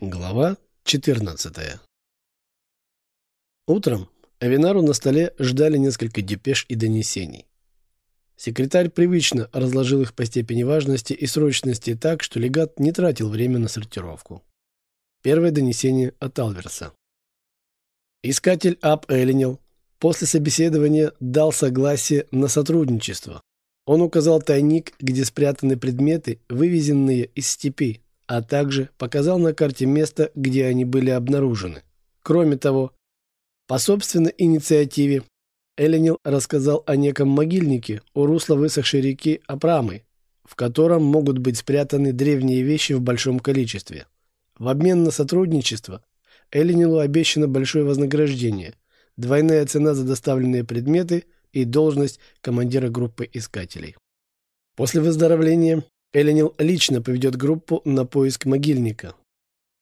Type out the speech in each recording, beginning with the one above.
Глава 14 Утром Авинару на столе ждали несколько депеш и донесений. Секретарь привычно разложил их по степени важности и срочности так, что легат не тратил время на сортировку. Первое донесение от Алверса. Искатель Ап Эллинил после собеседования дал согласие на сотрудничество. Он указал тайник, где спрятаны предметы, вывезенные из степи, а также показал на карте место, где они были обнаружены. Кроме того, по собственной инициативе Эленил рассказал о неком могильнике у русла высохшей реки Апрамы, в котором могут быть спрятаны древние вещи в большом количестве. В обмен на сотрудничество Эленилу обещано большое вознаграждение, двойная цена за доставленные предметы и должность командира группы искателей. После выздоровления Эленил лично поведет группу на поиск могильника.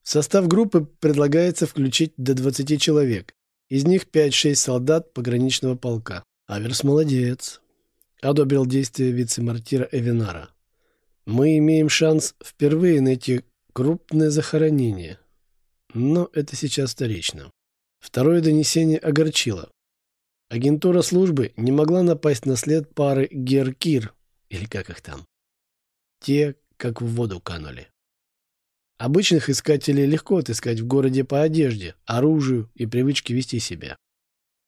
В состав группы предлагается включить до 20 человек. Из них 5-6 солдат пограничного полка. Аверс молодец. Одобрил действия вице-мартира Эвинара. Мы имеем шанс впервые найти крупное захоронение. Но это сейчас вторично. Второе донесение огорчило. Агентура службы не могла напасть на след пары Геркир, или как их там. Те, как в воду канули. Обычных искателей легко отыскать в городе по одежде, оружию и привычке вести себя.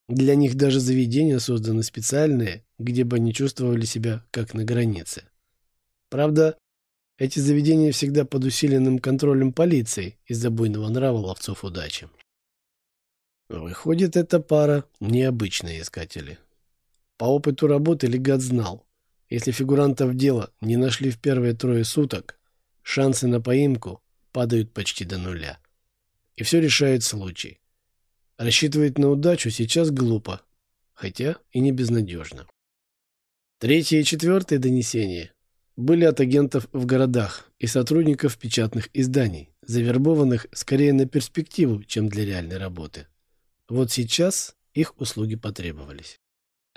Для них даже заведения созданы специальные, где бы они чувствовали себя как на границе. Правда, эти заведения всегда под усиленным контролем полиции из-за буйного нрава ловцов удачи. Выходит, эта пара необычные искатели. По опыту работы легат знал, если фигурантов дела не нашли в первые трое суток, шансы на поимку падают почти до нуля. И все решает случай. Рассчитывать на удачу сейчас глупо, хотя и не безнадежно. Третье и четвертое донесения были от агентов в городах и сотрудников печатных изданий, завербованных скорее на перспективу, чем для реальной работы. Вот сейчас их услуги потребовались.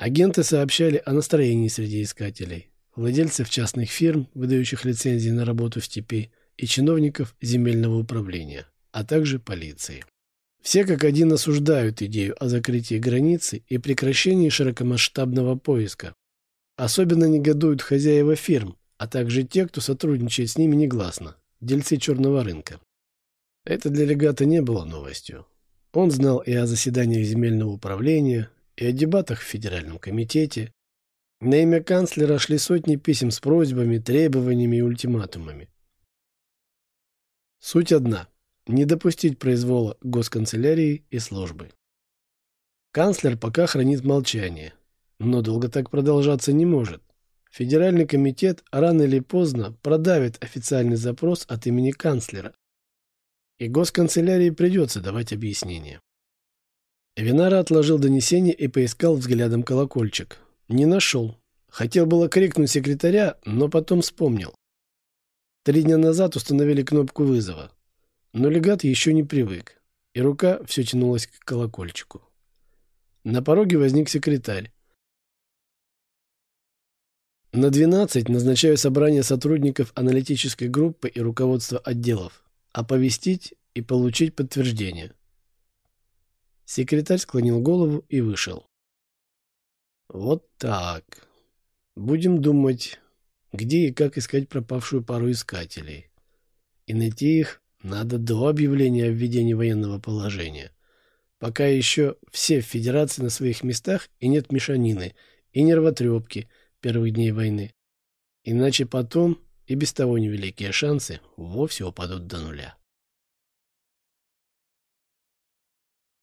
Агенты сообщали о настроении среди искателей, владельцев частных фирм, выдающих лицензии на работу в степи, и чиновников земельного управления, а также полиции. Все как один осуждают идею о закрытии границы и прекращении широкомасштабного поиска. Особенно негодуют хозяева фирм, а также те, кто сотрудничает с ними негласно, дельцы черного рынка. Это для легата не было новостью. Он знал и о заседаниях земельного управления, и о дебатах в Федеральном комитете. На имя канцлера шли сотни писем с просьбами, требованиями и ультиматумами. Суть одна – не допустить произвола госканцелярии и службы. Канцлер пока хранит молчание, но долго так продолжаться не может. Федеральный комитет рано или поздно продавит официальный запрос от имени канцлера, и госканцелярии придется давать объяснение. Винара отложил донесение и поискал взглядом колокольчик. Не нашел. Хотел было крикнуть секретаря, но потом вспомнил. Три дня назад установили кнопку вызова. Но легат еще не привык, и рука все тянулась к колокольчику. На пороге возник секретарь. На 12 назначаю собрание сотрудников аналитической группы и руководства отделов. Оповестить и получить подтверждение. Секретарь склонил голову и вышел. Вот так. Будем думать, где и как искать пропавшую пару искателей. И найти их надо до объявления о введении военного положения. Пока еще все в Федерации на своих местах и нет мешанины и нервотрепки первых дней войны. Иначе потом и без того невеликие шансы вовсе упадут до нуля.